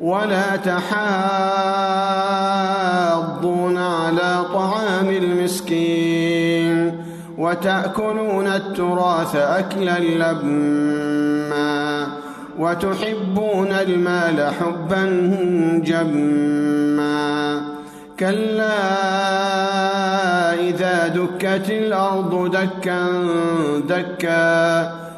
ولا تحاضون على طعام المسكين وتأكلون التراث أكلا لما وتحبون المال حبا جما كلا إذا دكت الأرض دكا دكا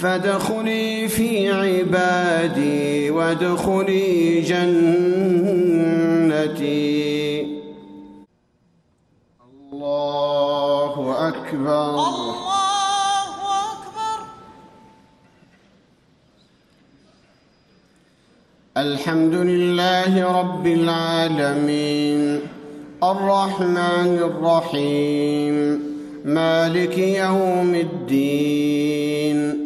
فادخلي في عبادي وادخلي جنتي. الله أكبر. الله أكبر. الحمد لله رب العالمين. الرحمن الرحيم. مالك يوم الدين.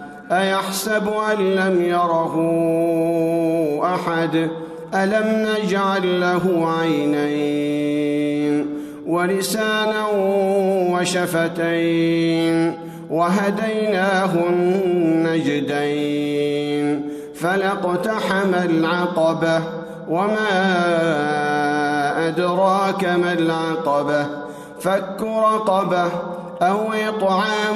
أيحسب أن لم يره أحد؟ ألم نجعل له عينين ولسانا وشفتين وهديناه النجدين فلاقتحم العقبة وما أدراك ما العقبة؟ فك رقبة أو إطعام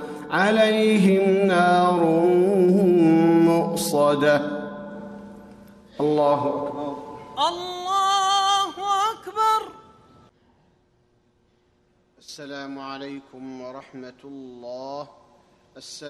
عليهم نار مؤصدة. الله أكبر. الله أكبر. السلام عليكم ورحمة الله. السلام